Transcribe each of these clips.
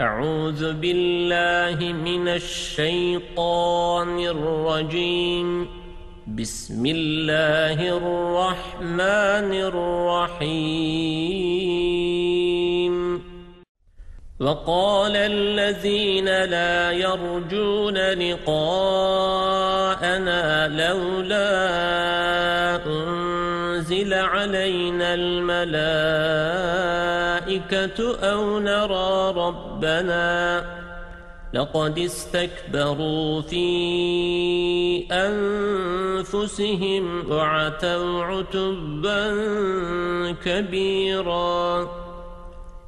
أعوذ بالله من الشيطان الرجيم. بسم الله الرحمن الرحيم. وقال الذين لا يرجون لقاءنا لولا أنزل علينا الملائكة أو نرى ربنا لقد استكبروا في أنفسهم وعتوا عتبا كبيرا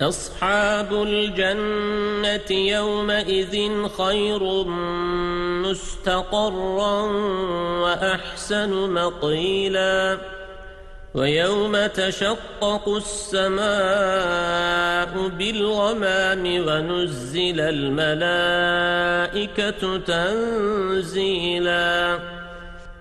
أصحاب الجنة يومئذ خير مستقرا وأحسن مقيلا. ويوم تشقق السماء بالغمام ونزل الملائكة تنزيلا.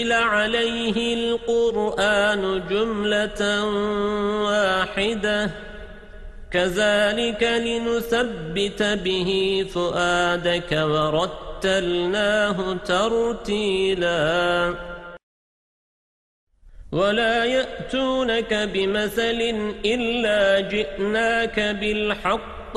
نزل عليه القرآن جملة واحدة كذلك لنثبت به فؤادك ورتلناه ترتيلا ولا يأتونك بمثل إلا جئناك بالحق